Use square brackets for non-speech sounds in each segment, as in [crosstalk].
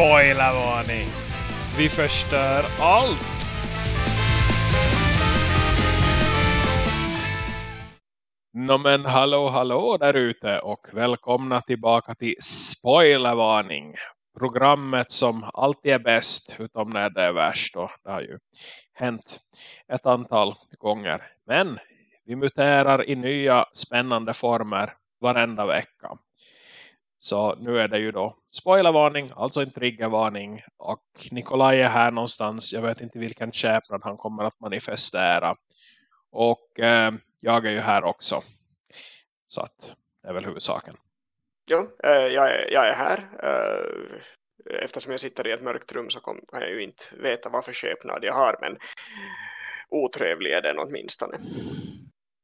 Spoilervarning! Vi förstör allt! No men hallå hallå där ute och välkomna tillbaka till Spoilervarning. Programmet som alltid är bäst utom när det är värst. Och det har ju hänt ett antal gånger. Men vi muterar i nya spännande former varenda vecka. Så nu är det ju då spoilervarning, alltså en triggervarning. Och Nikolaj är här någonstans. Jag vet inte vilken käpnad han kommer att manifestera. Och eh, jag är ju här också. Så att det är väl huvudsaken. Jo, eh, jag, är, jag är här. Eh, eftersom jag sitter i ett mörkt rum så kan jag ju inte veta vad för skepnad jag har. Men otrevlig är den åtminstone.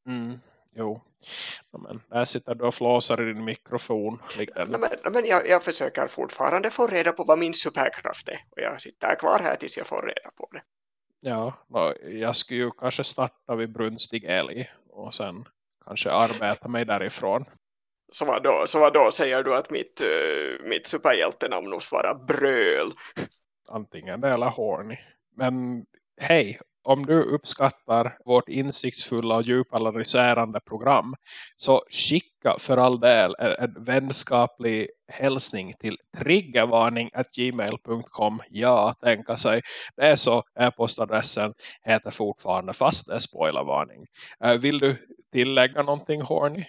Mm, jo. Men där sitter du och flåsar i din mikrofon. Men, men jag, jag försöker fortfarande få reda på vad min superkraft är. Och jag sitter kvar här tills jag får reda på det. Ja, jag skulle ju kanske starta vid brunstig älg. Och sen kanske arbeta mig därifrån. Så vad då, så vad då säger du att mitt, uh, mitt superhjältenamn måste vara Bröl? Antingen det eller Horny. Men hej, om du uppskattar vårt insiktsfulla och djupanalyserande program så skicka för all del en, vänskaplig hälsning till triggervarning.gmail.com Ja, tänka sig. Det är så e-postadressen heter fortfarande fast det är spoilervarning. Äh, vill du tillägga någonting Horny?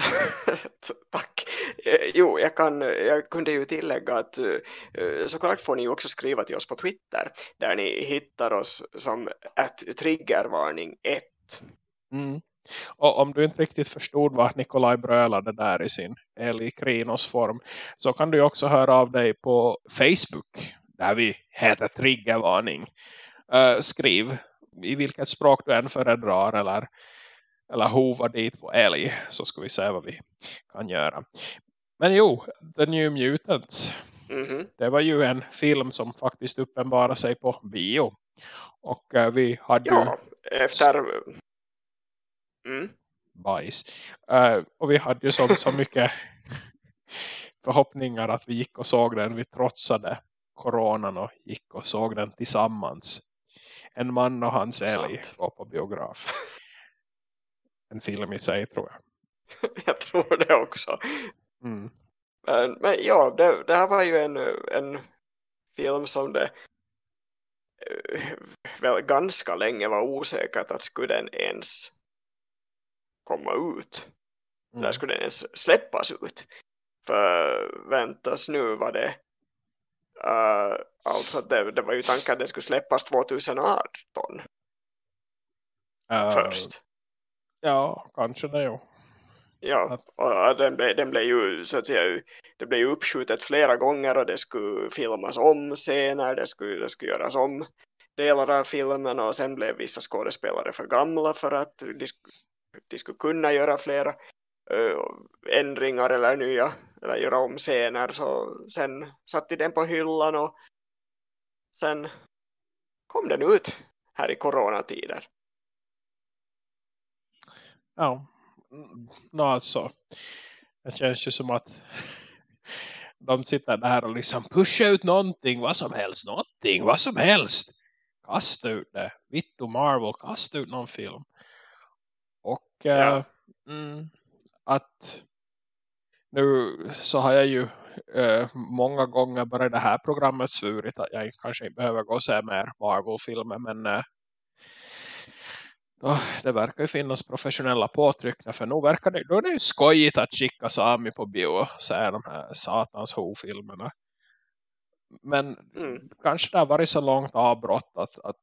[laughs] Tack. Eh, jo, jag, kan, jag kunde ju tillägga att eh, såklart får ni ju också skriva till oss på Twitter där ni hittar oss som ett triggervarning 1. Mm. Och om du inte riktigt förstod vad Nikolaj brölade där i sin Eli Krinos form så kan du också höra av dig på Facebook där vi heter Triggervarning. Uh, skriv i vilket språk du än föredrar eller eller hova dit på älg så ska vi se vad vi kan göra. Men jo, The New Mutants mm -hmm. det var ju en film som faktiskt uppenbarade sig på bio. Och uh, vi hade ja, ju... efter... Mm. Bajs. Uh, och vi hade ju så, så mycket [laughs] förhoppningar att vi gick och såg den. Vi trotsade coronan och gick och såg den tillsammans. En man och hans älg var på biograf en film i sig tror jag. [laughs] jag tror det också. Mm. Men, men ja, det, det, här var ju en, en film som det eh, väl ganska länge var osäkert att skulle den ens komma ut. Mm. Eller skulle den ens släppas ut. För väntas nu var det uh, alltså det, det var ju tanken att den skulle släppas 2018 uh, först. Ja, kanske det jo. Ja, och den blev, den blev ju så att säga, det blev ju uppskjutet flera gånger och det skulle filmas om scener, det skulle, det skulle göras om delar av filmen och sen blev vissa skådespelare för gamla för att de, de skulle kunna göra flera uh, ändringar eller nya eller göra om scener så sen satte den på hyllan och sen kom den ut här i coronatider. Ja, no, alltså det känns ju som att [laughs] de sitter där och liksom pushar ut någonting, vad som helst, någonting, vad som helst. Kasta ut det. Vittu Marvel, kasta ut någon film. Och ja. äh, mm, att nu så har jag ju äh, många gånger bara det här programmet svurit att jag kanske inte behöver gå och se mer Marvel-filmer men äh, då, det verkar ju finnas professionella påtryckningar för nu verkar det, då är det ju skojigt att skicka Sami på bio och se de här satans hovfilmerna. Men mm. kanske det har varit så långt avbrott att, att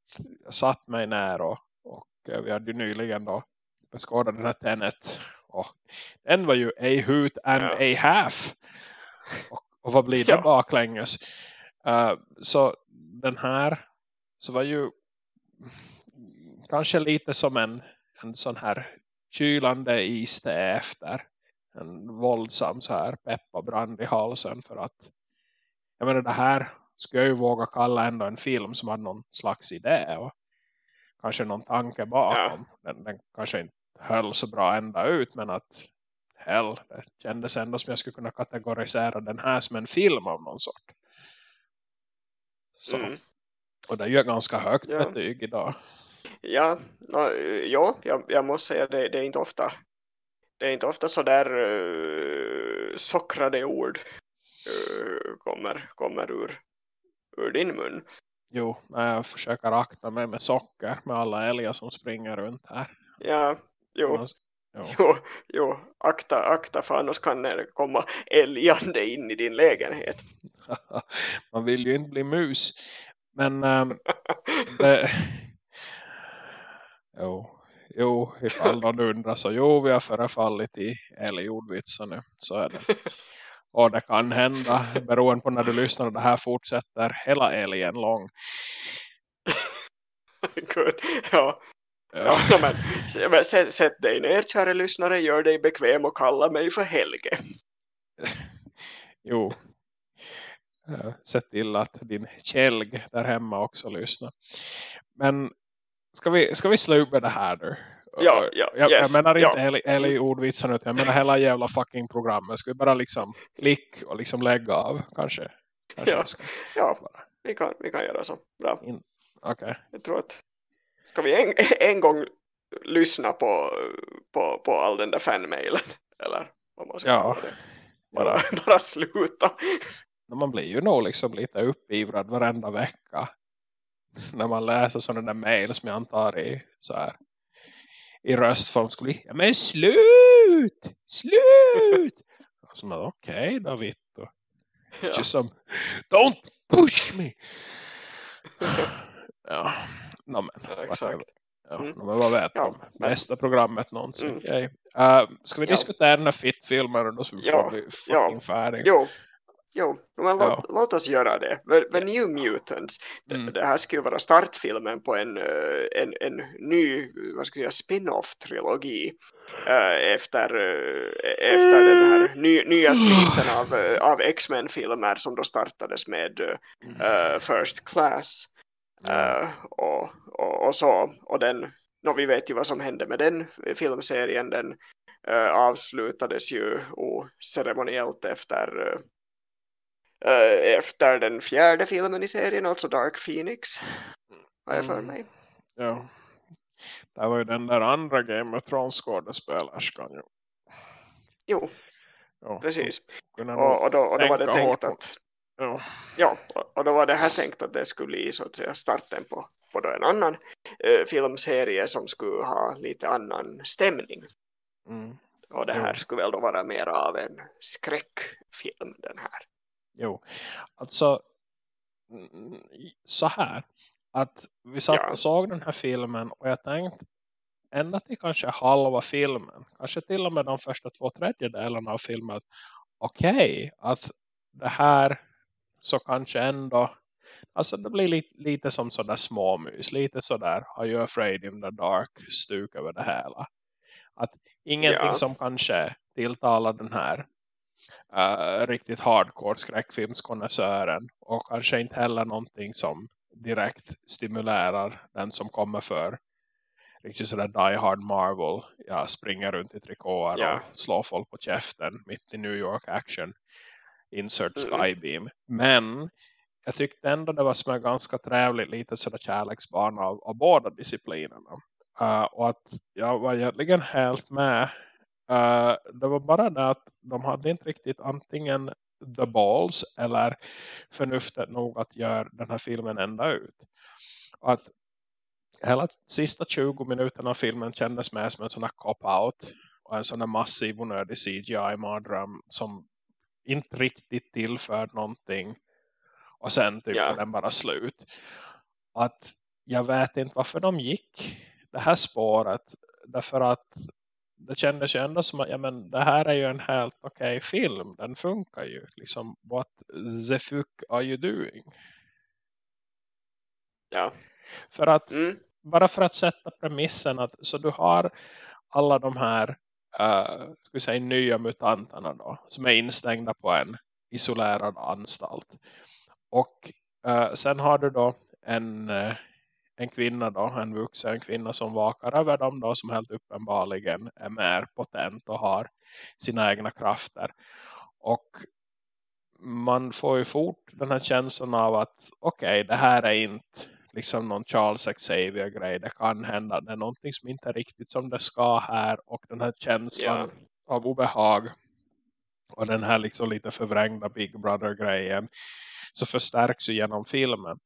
jag satt mig ner och, och vi hade ju nyligen då beskådat den här Tenet och den var ju a hoot and ja. a half. Och, och vad blir det ja. baklänges? Uh, så den här så var ju kanske lite som en, en sån här kylande iste efter en våldsam så här pepparbrand i halsen för att jag menar det här skulle jag ju våga kalla ändå en film som har någon slags idé och kanske någon tanke bakom. Ja. Den, den kanske inte höll så bra ända ut men att hell, det kändes ändå som jag skulle kunna kategorisera den här som en film av någon sort. Så. Mm. Och det är ju ett ganska högt ja. betyg idag. Ja, no, ja jag, jag måste säga det, det är inte ofta det är inte ofta så där uh, sockrade ord uh, kommer, kommer ur, ur din mun. Jo, jag försöker akta mig med socker med alla älgar som springer runt här. Ja, jo. Jo. [laughs] jo, jo akta, akta för annars kan det komma älgande in i din lägenhet. [laughs] Man vill ju inte bli mus. Men um, [laughs] det... Jo, jo, ifall någon undrar så jo, vi har förefallit i älgordvitsar nu. Så är det. Och det kan hända, beroende på när du lyssnar, och det här fortsätter hela älgen lång. [laughs] Good. Ja, Ja, men, men sätt, sätt dig ner kära lyssnare, gör dig bekväm och kalla mig för Helge. jo. Sätt till att din kälg där hemma också lyssnar. Men ska vi, ska vi sluta det här nu? Ja, ja, jag, yes, jag menar inte ja. Eli ordvitsen utan jag menar hela jävla fucking programmet. Ska vi bara liksom klick och liksom lägga av kanske? kanske ja, ja vi, kan, vi kan göra så. Bra. Okej. Okay. Jag tror att Ska vi en, [laughs] en gång lyssna på, på, på all den där fanmailen? Eller vad man ska ja. det? Bara, [laughs] bara sluta. Man blir ju nog liksom lite uppivrad varenda vecka. [laughs] När man läser sådana där mail som jag antar i så här i röstform skulle ja men slut! Slut! [laughs] Som okej okay, då Vitto. Ja. Som, don't push me! [laughs] ja, no, men, ja, exakt. Ja, mm. men vad vet ja, men... Bästa programmet någonsin. Mm. Okay. Uh, ska vi ja. diskutera den här fit-filmen då så vi ja. får bli ja. färdig? Jo, jo men låt, ja. låt oss göra det. The, the New Mutants. Mm. Det, här skulle vara startfilmen på en, eh, en, en ny vad ska jag spin-off-trilogi uh, efter, uh, efter den här ny, nya sviten av, av X-Men-filmer som då startades med uh, First Class. Uh, och, och, och, så. Och den, no, vi vet ju vad som hände med den filmserien. Den uh, avslutades ju ceremoniellt efter, efter den fjärde filmen i serien, alltså Dark Phoenix. Har jag för mm. mig. Ja. Det var ju den där andra Game of Thrones skådespelerskan. Jo, jo. precis. Och, och, då, och då var det tänkt att Ja. ja, och då var det här tänkt att det skulle bli så att säga starten på, på då en annan eh, filmserie som skulle ha lite annan stämning. Mm. Och det här jo. skulle väl då vara mer av en skräckfilm den här. Jo, alltså mm, så här att vi satt ja. och såg den här filmen och jag tänkte ända till kanske halva filmen, kanske till och med de första två tredjedelarna av filmen okej, okay, att det här så kanske ändå alltså det blir lite, lite som sådär småmys lite sådär Are you afraid in the dark stuk över det hela att ingenting ja. som kanske tilltalar den här uh, riktigt hardcore skräckfilmskonnässören och kanske inte heller någonting som direkt stimulerar den som kommer för riktigt sådär die hard Marvel ja, springer runt i trikåer ja. och slår folk på käften mitt i New York action insert mm. skybeam. Men jag tyckte ändå det var som en ganska trevligt lite sådär kärleksbarn av, av båda disciplinerna. Uh, och att jag var egentligen helt med. Uh, det var bara det att de hade inte riktigt antingen the balls eller förnuftet nog att göra den här filmen ända ut. Och att hela sista 20 minuterna av filmen kändes med som en sån här cop-out och en sån här massiv onödig CGI-mardröm som inte riktigt tillför någonting och sen typ yeah. den bara slut. Att jag vet inte varför de gick det här spåret därför att det kändes ju ändå som att ja, men det här är ju en helt okej okay film. Den funkar ju. Liksom, what the fuck are you doing? Ja. För att, mm. bara för att sätta premissen att så du har alla de här uh, ska säga, nya mutanterna då, som är instängda på en isolerad anstalt. Och uh, sen har du då en, uh, en kvinna då, en vuxen kvinna som vakar över dem då, som helt uppenbarligen är mer potent och har sina egna krafter. Och man får ju fort den här känslan av att okej, okay, det här är inte liksom någon Charles Xavier grej. Det kan hända. Det är någonting som inte är riktigt som det ska här. Och den här känslan yeah. av obehag. Och den här liksom lite förvrängda Big Brother-grejen. Så förstärks ju genom filmen.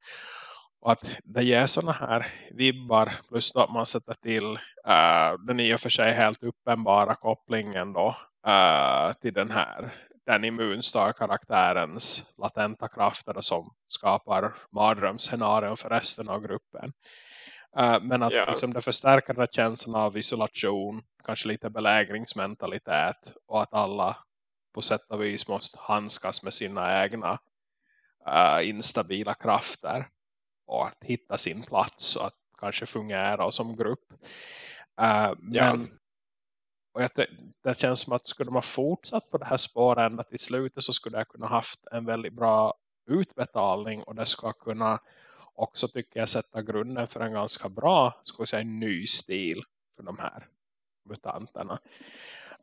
Och att det ger sådana här vibbar. Plus att man sätter till uh, den i och för sig helt uppenbara kopplingen då. Uh, till den här den immunstar-karaktärens latenta krafter som skapar mardrömsscenarion för resten av gruppen. Uh, men att yeah. liksom, det förstärker den känslan av isolation, kanske lite belägringsmentalitet och att alla på sätt och vis måste handskas med sina egna uh, instabila krafter och att hitta sin plats och att kanske fungera som grupp. Uh. Men och jag, det känns som att skulle man fortsatt på det här spåret ända till slutet så skulle jag kunna haft en väldigt bra utbetalning och det ska kunna också tycker jag sätta grunden för en ganska bra ska säga, ny stil för de här mutanterna.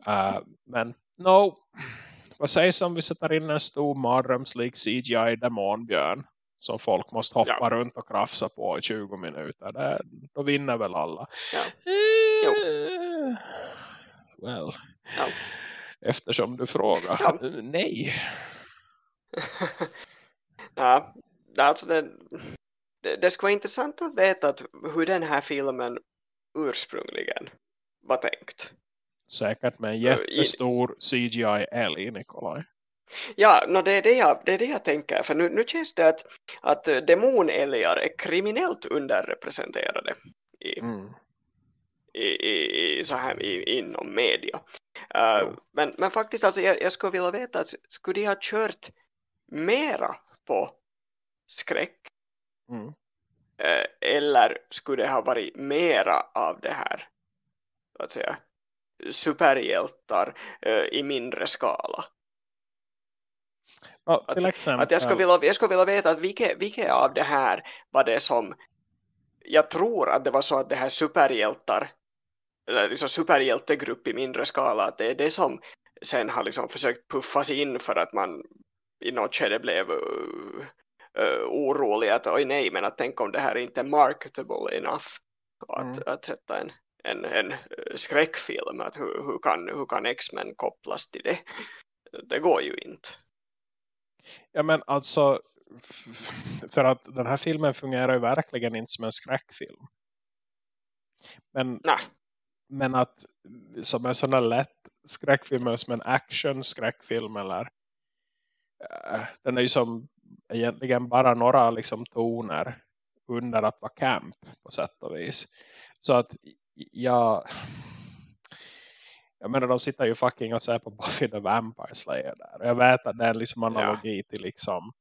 Uh, men no, vad sägs om vi sätter in en stor mardrömslik CGI-demonbjörn som folk måste hoppa ja. runt och krafsa på i 20 minuter. Det, då vinner väl alla. Ja. Uh, well. Ja. Eftersom du frågar. Ja. Nej. [laughs] ja, alltså det, det, det skulle vara intressant att veta att hur den här filmen ursprungligen var tänkt. Säkert med en jättestor CGI-älg, Nikolaj. Ja, no, det, är det, jag, det är det jag tänker. För nu, nu känns det att, att demonälgar är kriminellt underrepresenterade i, mm i, i, så här, i, inom media. Uh, men, men faktiskt, alltså, jag, jag skulle vilja veta, att skulle de ha kört mera på skräck? Mm. Uh, eller skulle det ha varit mera av det här, att säga, superhjältar uh, i mindre skala? Till exempel. Att, jag, skulle vilja, jag skulle vilja veta att vilket, vilket av det här var det som jag tror att det var så att det här superhjältar eller liksom superhjältegrupp i mindre skala att det är det som sen har liksom försökt puffas in för att man i något skede blev uh, uh, orolig att oj nej men att tänk om det här inte är marketable enough att, mm. att sätta en, en, en skräckfilm att hur, hur kan, hur kan X-Men kopplas till det det går ju inte ja men alltså för att den här filmen fungerar ju verkligen inte som en skräckfilm men Nej men att som en sån här lätt skräckfilm som en action skräckfilm eller äh, den är ju som egentligen bara några liksom toner under att vara camp på sätt och vis. Så att jag jag menar de sitter ju fucking och ser på Buffy the Vampire Slayer där. Och jag vet att det är liksom analogi ja. till liksom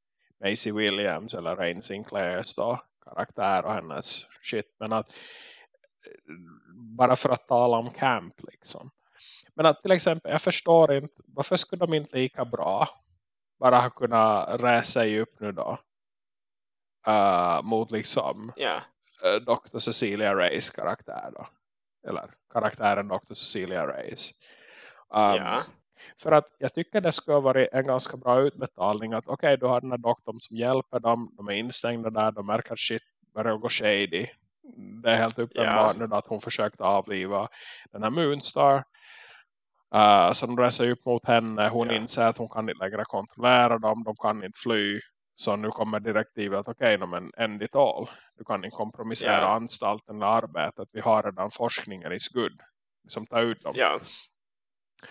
Macy Williams eller Rain Sinclairs då, karaktär och hennes shit. Men att bara för att tala om camp liksom. Men att till exempel, jag förstår inte, varför skulle de inte lika bra bara ha kunnat resa sig upp nu då uh, mot liksom yeah. uh, Dr. Cecilia Rays karaktär då. Eller karaktären Dr. Cecilia Rays. Um, yeah. För att jag tycker det skulle vara en ganska bra utbetalning att okej, okay, du har den här doktorn som hjälper dem, de är instängda där, de märker att shit börjar gå shady det är helt uppenbart yeah. nu att hon försökte avliva den här Moonstar. Uh, de reser upp mot henne. Hon yeah. inser att hon kan inte längre kontrollera dem. De kan inte fly. Så nu kommer direktivet att okej, okay, men end it all. Du kan inte kompromissera yeah. anstalten eller arbetet. Vi har redan forskningen is good. Som tar ut dem. Yeah.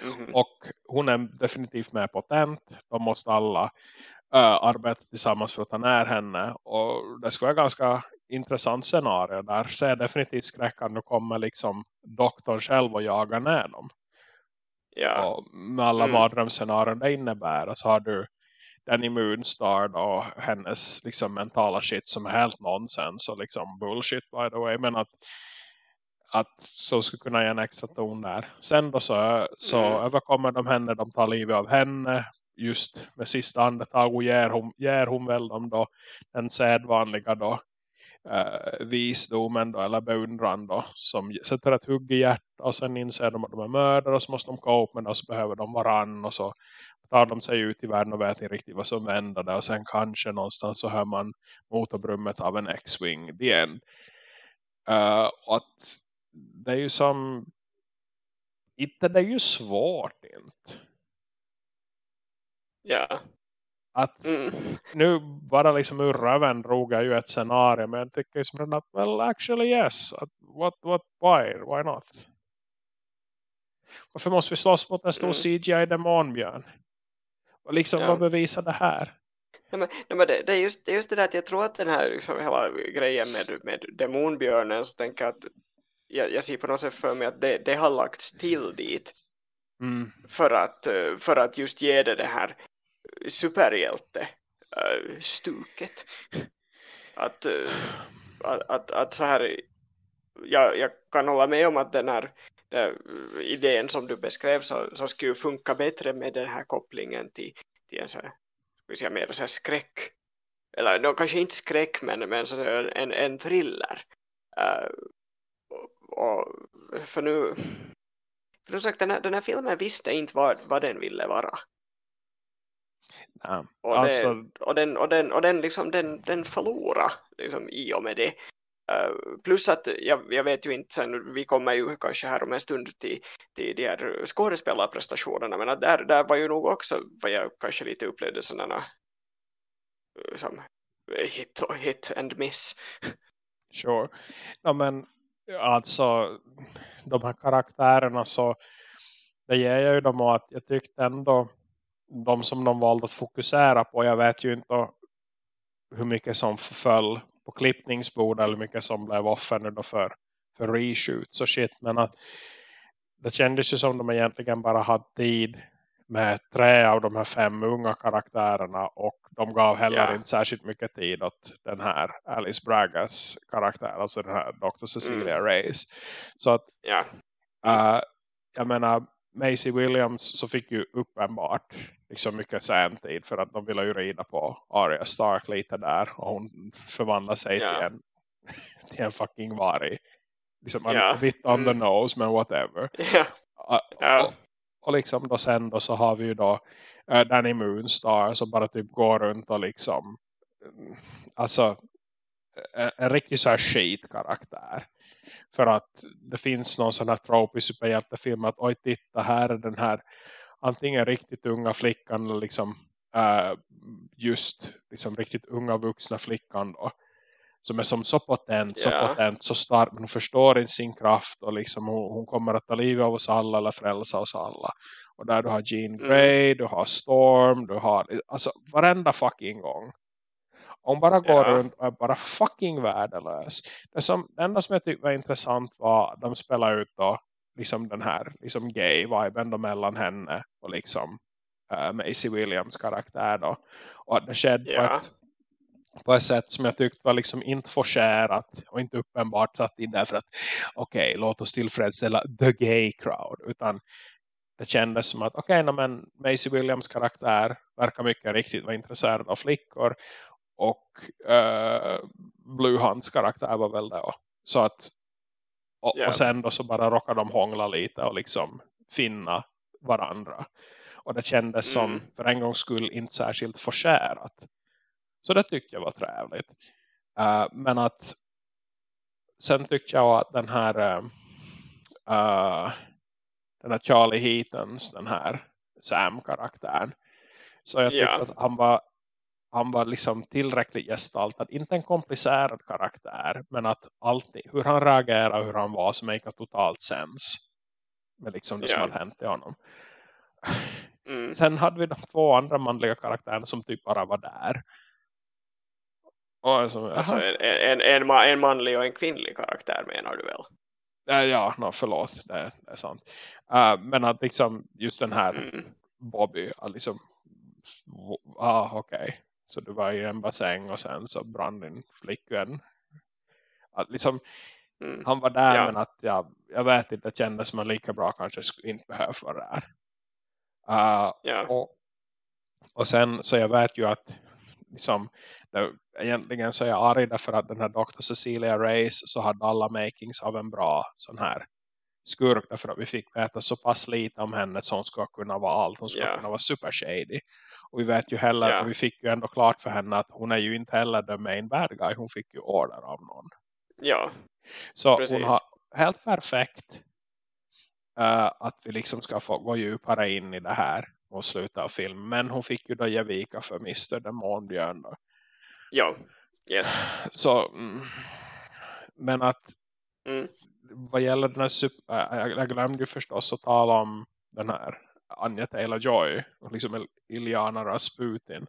Mm -hmm. Och hon är definitivt med på tent. De måste alla uh, arbeta tillsammans för att ta ner henne. Och det skulle vara ganska intressant scenario. Där ser jag definitivt skräckan. Nu kommer liksom doktorn själv och jagar ner dem. Ja. Och med alla mm. mardrömsscenarion det innebär. Och så har du den immunstar och hennes liksom mentala shit som är helt nonsens och liksom bullshit by the way. Men att, att så skulle kunna ge en extra ton där. Sen då så, så mm. överkommer de henne, de tar livet av henne just med sista andetag och ger hon, ger hon väl dem då den sedvanliga då uh, visdomen då, eller beundran då, som sätter ett hugg i hjärtat och sen inser de att de är mördare och så måste de gå upp med det och så behöver de varann och så tar de sig ut i världen och vet inte riktigt vad som händer där och sen kanske någonstans så hör man motorbrummet av en X-Wing end. Uh, att det är ju som inte det är ju svårt inte. Ja. Att mm. nu bara liksom ur röven drog jag ju ett scenario men jag tycker ju som att well actually yes. Att, what, what, why, why not? Varför måste vi slåss mot en stor mm. CGI-demonbjörn? Och liksom ja. vad bevisar det här? Nej, men, nej, men det, det, är just, det är just det där att jag tror att den här liksom, hela grejen med, med demonbjörnen så tänker jag att jag, jag ser på något sätt för mig att det, det har lagts till dit mm. för, att, för att just ge det det här superhjälte uh, stuket att, uh, att, att, att, så här jag, jag kan hålla med om att den här idén som du beskrev så, så skulle funka bättre med den här kopplingen till, till en så här, ska säga, mer så här skräck. Eller no, kanske inte skräck men, men så en, en thriller. Uh, och, för nu för sagt, den, här, den här filmen visste inte vad, vad den ville vara. Ja, och, alltså... det, och, den, och, den, och den, liksom, den, den förlorar liksom, i och med det. Eh, plus att jag, jag vet ju inte sen, vi kommer ju kanske här om en stund till, till de här skådespelarprestationerna men att där, där var ju nog också vad jag kanske lite upplevde sådana eh, som hit, hit and miss. Sure. Ja men alltså de här karaktärerna så det ger jag ju dem att jag tyckte ändå de som de valde att fokusera på. Jag vet ju inte hur mycket som föll på klippningsbord eller mycket som blev offer nu då för, för reshoots och shit. Men att det kändes ju som de egentligen bara hade tid med tre av de här fem unga karaktärerna och de gav heller yeah. inte särskilt mycket tid åt den här Alice Bragas karaktär, alltså den här Dr. Cecilia mm. Reyes. Så att yeah. uh, jag menar Macy Williams så fick ju uppenbart liksom mycket sentid för att de ville ju rida på Arya Stark lite där och hon förvandlar sig yeah. till, en, [laughs] till en fucking varg. Liksom yeah. bit on the mm. nose men whatever. [laughs] Yeah. Uh, och, och, liksom då sen då så har vi ju då uh, Danny Moonstar som bara typ går runt och liksom alltså en, en riktig så här skitkaraktär för att det finns någon sån här trope i superhjältefilm att oj titta här är den här antingen riktigt unga flickan eller liksom äh, just liksom riktigt unga vuxna flickan då som är som så potent, så yeah. potent, så stark men hon förstår inte sin kraft och liksom hon, hon, kommer att ta livet av oss alla eller frälsa oss alla och där du har Jean mm. Grey, mm. du har Storm, du har alltså varenda fucking gång hon bara går ja. runt och är bara fucking värdelös. Det, som, det enda som jag tyckte var intressant var att de spelar ut då liksom den här liksom gay-viben mellan henne och liksom uh, Macy Williams karaktär då. Och att det skedde ja. på, ett, på ett sätt som jag tyckte var liksom inte forcerat och inte uppenbart satt in därför att okej, okay, låt oss tillfredsställa the gay crowd utan det kändes som att okej, okay, men Macy Williams karaktär verkar mycket riktigt vara intresserad av flickor och uh, Blue Hunts karaktär var väl det. Så att och, yeah. och sen då så bara råkar de hångla lite och liksom finna varandra. Och det kändes mm. som för en gångs skull inte särskilt förskärat. Så det tyckte jag var trevligt. Uh, men att sen tyckte jag att den här uh, den här Charlie Heatons, den här Sam-karaktären. Så jag tyckte yeah. att han var han var liksom tillräckligt gestaltad. Inte en komplicerad karaktär. Men att alltid, hur han reagerar och hur han var som make totalt sens. Med liksom det yeah. som hade hänt i honom. Mm. Sen hade vi de två andra manliga karaktärerna som typ bara var där. Alltså, alltså en, en, en, en manlig och en kvinnlig karaktär menar du väl? Ja, no, förlåt. Det, det är sant. Uh, men att liksom just den här mm. Bobby, liksom, ah, okej. Okay. Så du var i en bassäng och sen så brann din flickvän. Att liksom, mm. Han var där ja. men att jag, jag vet inte, det kändes som att lika bra kanske inte behövs vara där. Uh, ja. och, och sen så jag vet ju att liksom, det, egentligen så är jag arg därför att den här Dr. Cecilia Reyes så hade alla makings av en bra sån här skurk därför att vi fick veta så pass lite om henne som ska kunna vara allt. Hon ska yeah. kunna vara super shady. Och vi vet ju heller, yeah. vi fick ju ändå klart för henne att hon är ju inte heller the main bad guy. Hon fick ju order av någon. Ja, Så precis. hon har helt perfekt uh, att vi liksom ska få gå djupare in i det här mot slutet av filmen. Men hon fick ju då ge vika för Mr. Demonbjörn då. Ja, yes. Så, mm, men att mm. vad gäller den här super, jag, jag glömde ju förstås att tala om den här Anja Taylor-Joy och liksom Iliana Rasputin.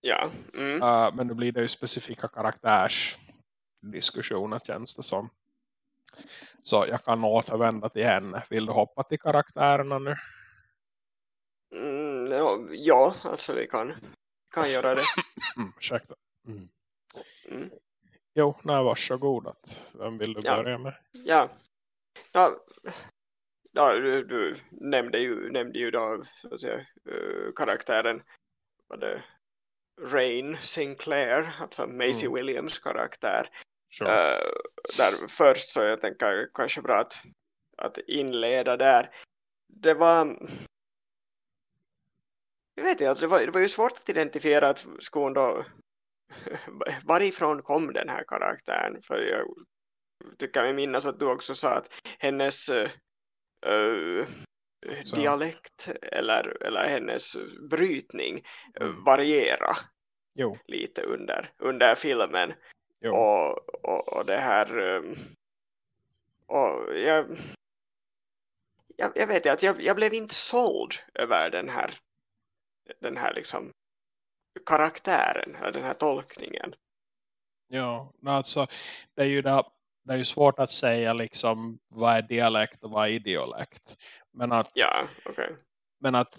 Ja. Mm. Uh, men nu blir det ju specifika karaktärsdiskussioner känns det som. Så jag kan återvända till henne. Vill du hoppa till karaktärerna nu? Mm, ja, alltså vi kan, kan göra det. [laughs] mm, ursäkta. Mm. Mm. Jo, nej, varsågod. Vem vill du ja. börja med? Ja, ja, ja du, du, nämnde ju, nämnde ju då så att säga, uh, karaktären vad det, Rain Sinclair, alltså Maisie mm. Williams karaktär. Sure. Uh, där först så jag tänker kanske bra att, att inleda där. Det var jag vet inte, alltså det, var, det var ju svårt att identifiera att skon då [laughs] varifrån kom den här karaktären för jag tycker jag minnas att du också sa att hennes uh, dialekt eller, eller hennes brytning mm. variera jo. lite under, under filmen och, och, och, det här um, och jag, jag, jag vet att jag, jag blev inte såld över den här den här liksom karaktären, den här tolkningen. Ja, alltså det är ju det, det är ju svårt att säga liksom vad är dialekt och vad är idiolekt. Men att, ja, okay. men att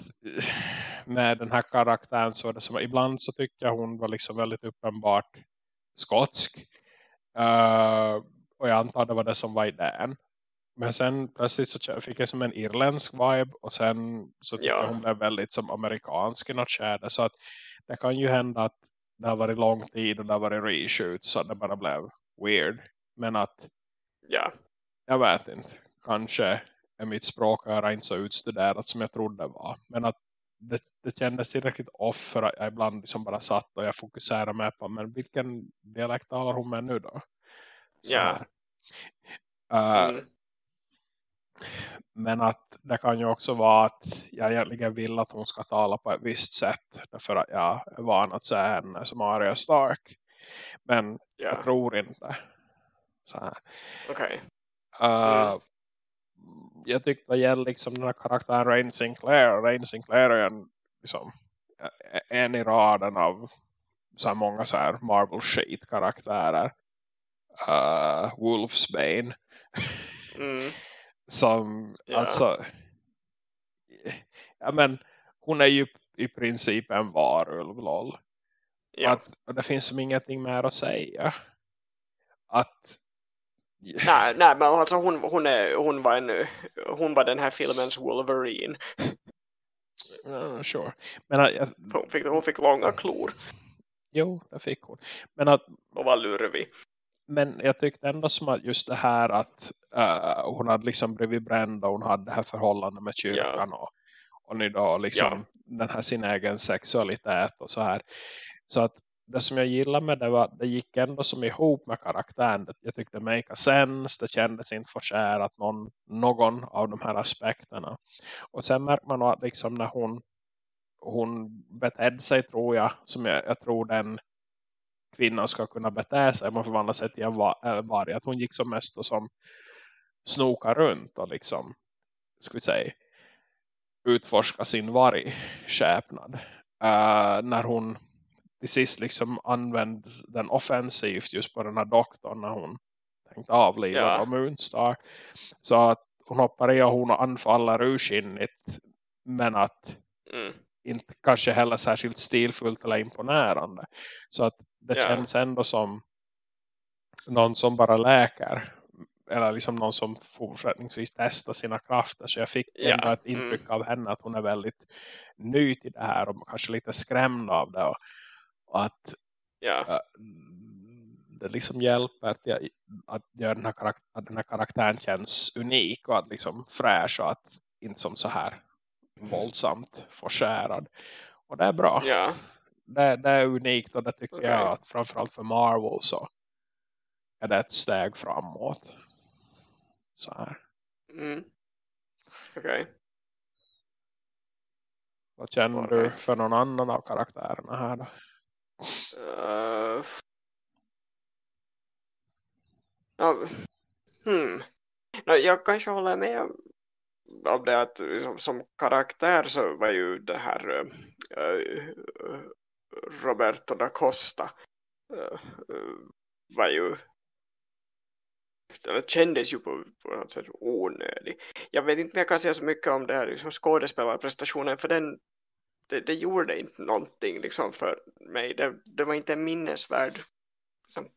med den här karaktären så är det som ibland så tycker jag hon var liksom väldigt uppenbart skotsk. Uh, och jag antar det var det som var idén. Men sen plötsligt så fick jag som en irländsk vibe. Och sen så tyckte ja. jag hon blev väldigt som amerikansk i något skärde. Så att det kan ju hända att det har varit lång tid och det har varit reshoot. Så det bara blev weird. Men att ja. jag vet inte. Kanske är mitt språk inte så utstuderat som jag trodde var. Men att det, det kändes tillräckligt off för att jag ibland liksom bara satt och jag fokuserade med på men vilken dialekt talar hon med nu då? Så ja. Uh, mm. Men att det kan ju också vara att jag egentligen vill att hon ska tala på ett visst sätt. Därför att jag är van att säga henne som Arya Stark. Men yeah. jag tror inte. Okej. Okay. Uh, mm. Jag tyckte vad gäller liksom den här karaktären Rain Sinclair. Rain Sinclair är en, liksom, en i raden av så här många så här Marvel shit karaktärer. Uh, Wolfsbane. Mm [laughs] som ja. alltså ja men hon är ju i princip en varulv lol. Ja. Att, det finns som ingenting mer att säga. Att [laughs] nej, nej men alltså hon, hon, är, hon, var en, hon var den här filmens Wolverine. Uh, sure. Men jag, hon, fick, hon fick långa klor. Jo, det fick hon. Men att, och var lurvig men jag tyckte ändå som att just det här att uh, hon hade liksom blivit bränd och hon hade det här förhållandet med kyrkan ja. och, och nu då liksom ja. den här sin egen sexualitet och så här. Så att det som jag gillade med det var att det gick ändå som ihop med karaktären. Jag tyckte det make sense, det kändes inte förskärat någon, någon av de här aspekterna. Och sen märker man att liksom när hon hon betedde sig tror jag, som jag, jag tror den kvinnan ska kunna bete sig. Man förvandlar sig till en varg. Att hon gick som mest och som snokar runt och liksom, ska vi säga, utforska sin vargkäpnad. Uh, eh, när hon till sist liksom använde den offensivt just på den här doktorn när hon tänkte avliva ja. Moonstar. Så att hon hoppar i och hon anfaller ursinnigt men att mm. inte kanske heller särskilt stilfullt eller imponerande. Så att det ja. känns ändå som någon som bara läker eller liksom någon som fortsättningsvis testar sina krafter så jag fick ja. ändå ett intryck mm. av henne att hon är väldigt ny till det här och kanske lite skrämd av det Och att Ja. äh, det liksom hjälper att, att, göra den här karak- att den här karaktären känns unik och att liksom fräsch och att inte som så här våldsamt förskärad. Och det är bra. Ja. Det, det är unikt och det tycker Okej. jag att framförallt för Marvel så är det ett steg framåt. Så här. Mm. Okej. Vad känner All du right. för någon annan av karaktärerna här då? Uh, ja, hmm. No, jag kanske håller med om, om det att som, som karaktär så var ju det här uh, Roberto da Costa uh, var ju eller kändes ju på, på något sätt onödig. Jag vet inte om jag kan säga så mycket om det här liksom skådespelarprestationen för den det, det gjorde inte någonting liksom för mig. Det, det var inte en minnesvärd liksom,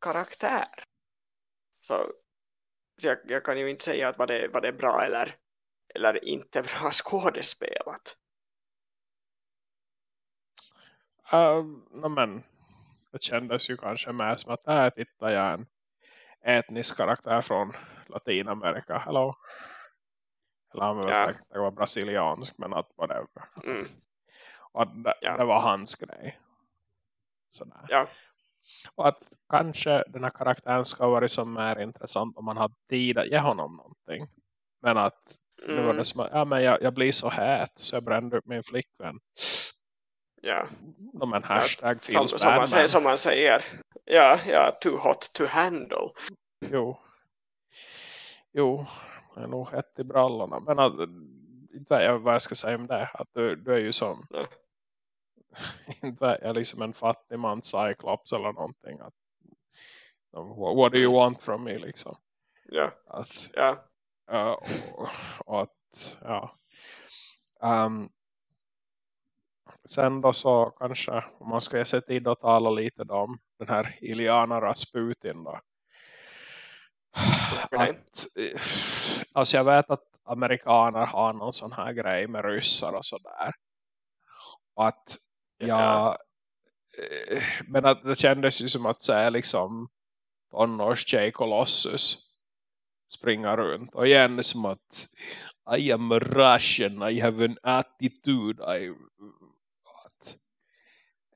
karaktär. Så, så jag, jag kan ju inte säga att vad det, vad det är bra eller, eller inte bra [laughs] skådespelat. Uh, no, men det kändes ju kanske mer som att här tittar jag en etnisk karaktär från Latinamerika. Hello. Han var Ja. ja. det var brasiliansk men att whatever. Mm. Och det, Ja. det var hans grej. Sådär. Ja. Och att kanske den här karaktären ska vara som mer intressant om man har tid att ge honom någonting. Men att nu var Mm. det som att ja, men jag, jag blir så het så jag brände upp min flickvän. Ja. No, men hashtag Som, feels som, man säger, som man säger. Ja, ja, too hot to handle. Jo. Jo, jag är nog hett i brallorna. Men att, inte vet jag vad jag ska säga om det. Att du, du är ju som [laughs] inte vet jag liksom en fattig man cyclops eller någonting. Att, what, what do you want from me liksom? Ja, Att, ja. och, och att ja. Um, sen då så kanske om man ska ge sig tid att tala lite då om den här Iliana Rasputin då. Att, alltså jag vet att amerikaner har någon sån här grej med ryssar och sådär. Och att jag eh, men att det kändes ju som att säga liksom tonårs Jay Colossus springa runt. Och igen som att I am a Russian, I have an attitude. I, att,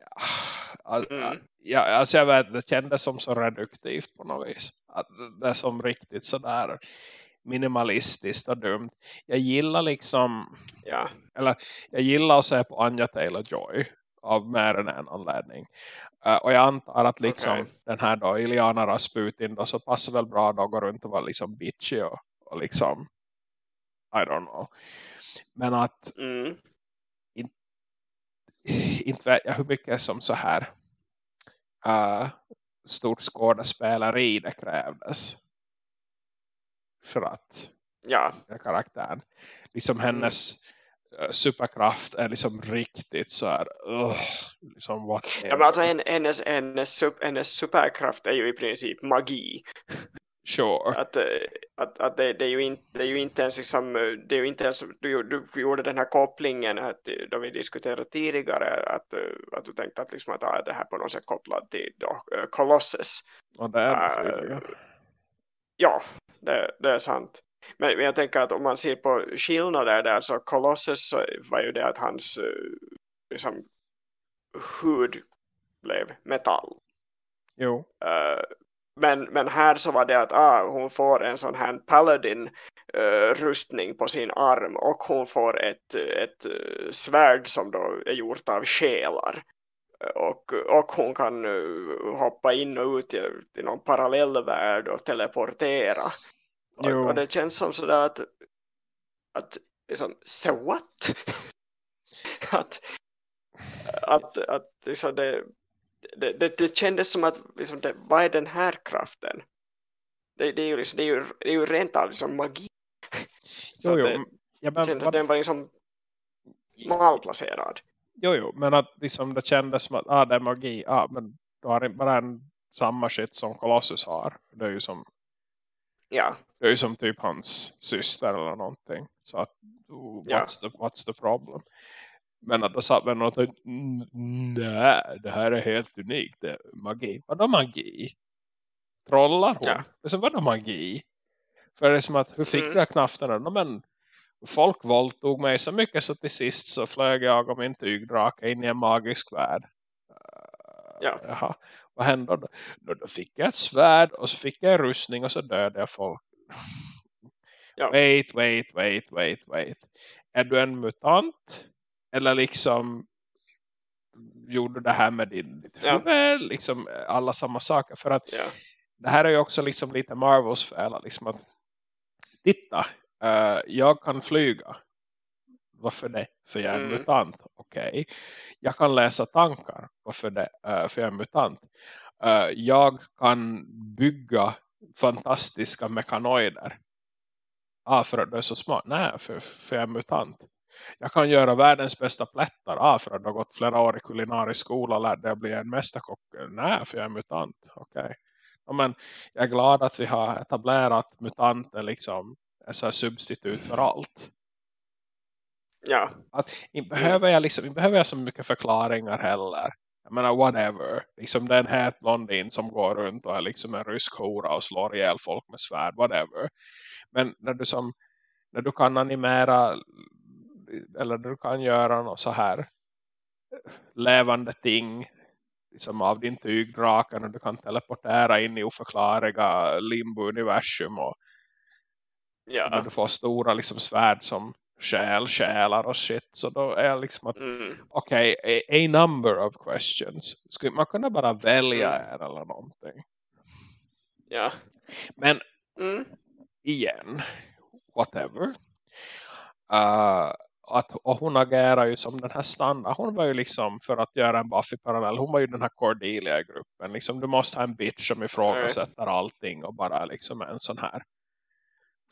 ja, Mm. ja, alltså jag vet, det kändes som så reduktivt på något vis. Att det är som riktigt sådär minimalistiskt och dumt. Jag gillar liksom, Ja, eller jag gillar att se på Anja Taylor-Joy av mer än en anledning. Eh, och jag antar att liksom Okej. den här då, Iliana Rasputin då, så passar väl bra då att gå runt och vara liksom bitchy och, och liksom I don't know. Men att mm. inte vet jag hur mycket som så här uh, stort skådespeleri det krävdes för att ja. karaktären liksom Mm. hennes eh, superkraft är liksom riktigt så här ugh, liksom what ja men alltså hen- hennes, hennes, hennes superkraft är ju i princip magi. Sure att, eh, att, att det, det, är ju inte, det är ju inte ens liksom, det är ju inte ens, du, du gjorde den här kopplingen att, eh, då vi diskuterade tidigare att, eh, att du tänkte att, liksom att ah, det här på något sätt kopplad till då, Colossus. och det är det äh, tydligen. Ja, det, det är sant. Men, men jag tänker att om man ser på skillnader där så Colossus var ju det att hans liksom, hud blev metall. jo Eh, men, men här så var det att ah, hon får en sån här paladin eh, rustning på sin arm och hon får ett, ett eh, svärd som då är gjort av själar. Och, och hon kan eh, hoppa in och ut i, i någon parallellvärld och teleportera. Och, och det känns som sådär att, att liksom, so what? [laughs] att, att, att liksom det, det, det, det kändes som att liksom det, vad är den här kraften? Det, det, är, ju liksom, det, är, ju, det är ju rent av liksom magi. Så jo, att jo. det Ja, men, kändes att den var liksom malplacerad. jo, jo, men att liksom det kändes som att ah, det är magi. Ah, men du har inte bara en samma shit som Colossus har. Det är ju som Ja, det är ju som typ hans syster eller någonting. Så att, oh, Ja. what's, the, what's the problem? Men att då sa man något nej, det här är helt unikt. Det är magi. Vadå magi? Trollar hon? Ja. Som, vadå magi? För det är som att, hur fick mm. jag knaftarna? No, men folk våldtog mig så mycket så till sist så flög jag och min tygdrake in i en magisk värld. Ja. Jaha. Vad hände då? då? Då fick jag ett svärd och så fick jag en rustning och så dödade jag folk. Ja. Wait, wait, wait, wait, wait. Är du en mutant? Eller liksom gjorde det här med din, ditt ja. huvud? Liksom alla samma saker. För att ja. det här är ju också liksom lite Marvels fel. Liksom att, titta, uh, jag kan flyga. Varför det? För jag är en mm. mutant. Okej. Okay. Jag kan läsa tankar. Varför det? Uh, för jag är en mutant. Uh, jag kan bygga fantastiska mekanoider. Ah, för att du är så smart. Nej, för, för jag är mutant. Jag kan göra världens bästa plättar. Ah, för att du har gått flera år i kulinarisk skola och lärde att bli en mästerkock. Nej, för jag är mutant. Okej. Okay. Ja, men jag är glad att vi har etablerat mutanten liksom är så substitut för allt. Ja. Att, inte behöver jag liksom, inte behöver jag så mycket förklaringar heller. Jag menar, whatever. Liksom den här blondin som går runt och är liksom en rysk hora och slår ihjäl folk med svärd, whatever. Men när du som, när du kan animera eller du kan göra något så här levande ting liksom av din tygdraken och du kan teleportera in i oförklarliga limbo-universum och ja. du får stora liksom svärd som själ, själar och shit. Så då är liksom att, mm. okej, okay, a, a, number of questions. Skulle man kunna bara välja mm. er eller någonting? Ja. Men, mm. igen, whatever. Uh, att, och hon agerar ju som den här standard. Hon var ju liksom, för att göra en Buffy-parallell, hon var ju den här Cordelia-gruppen. Liksom, du måste ha en bitch som ifrågasätter mm. allting och bara liksom en sån här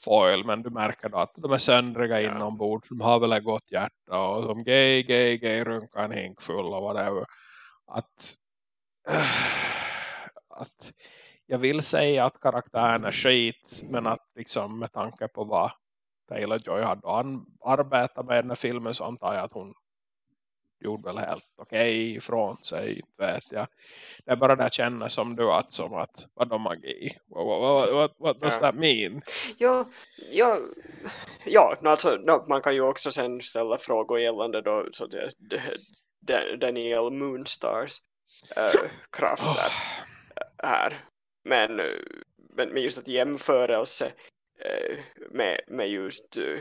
foil. Men du märker då att de är söndriga ja. inombords. De har väl ett gott hjärta och de gay, gay, gay, runkar en hink full och whatever. Att, äh, [sighs] att jag vill säga att karaktären är skit men att liksom med tanke på vad Taylor-Joy hade arbetat med den här filmen så antar jag att hon gjorde väl helt okej okay ifrån sig, vet jag. Det är bara jag känner som du att som att, vad är magi? What, what, what, what does ja. that mean? Ja, ja, ja alltså, man kan ju också sen ställa frågor gällande då så det, Daniel Moonstars äh, krafter oh. här. Men, men just att jämförelse Eh, med, med just uh,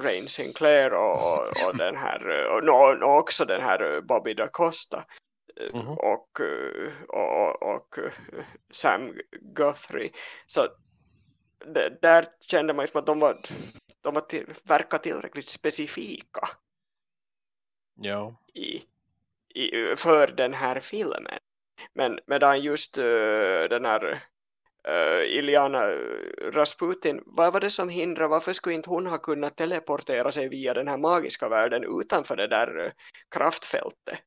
Rain Sinclair och, och, och den här och, och, också den här Bobby da Costa mm -hmm. och, och, och, Sam Guthrie så det, där kände man som att de var de var till, verkar tillräckligt specifika ja. i, i, för den här filmen men medan just uh, den här uh, Iliana Rasputin, vad var det som hindrar, varför skulle inte hon ha kunnat teleportera sig via den här magiska världen utanför det där uh, kraftfältet?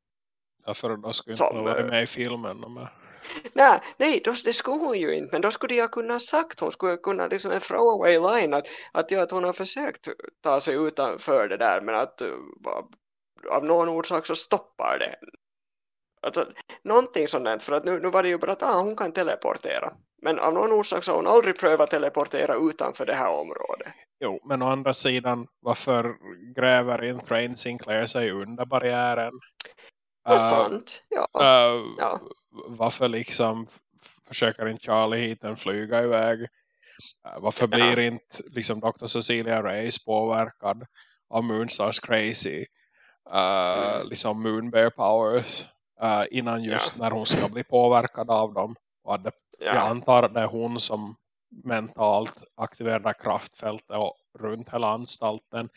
Ja, för då skulle inte ha varit med i filmen. Med. Nej, nej då, det skulle hon ju inte, men då skulle jag kunna ha sagt, hon skulle kunna liksom en throwaway line att, att, ja, att hon har försökt ta sig utanför det där men att av någon orsak så stoppar det Alltså, någonting sånt för att nu, nu var det ju bara att ah, hon kan teleportera. Men av någon orsak så har hon aldrig prövat teleportera utanför det här området. Jo, men å andra sidan, varför gräver in Train Sinclair sig under barriären? Det är uh, sant, ja. Uh, ja. Varför liksom försöker inte Charlie hit en flyga iväg? Uh, varför ja. blir inte liksom Dr. Cecilia Reyes påverkad av Moonstars Crazy? Uh, mm. Liksom Moonbear Powers innan just ja. när hon ska bli påverkad av dem. Och det, ja. Jag antar att det är hon som mentalt aktiverar kraftfältet och runt hela anstalten.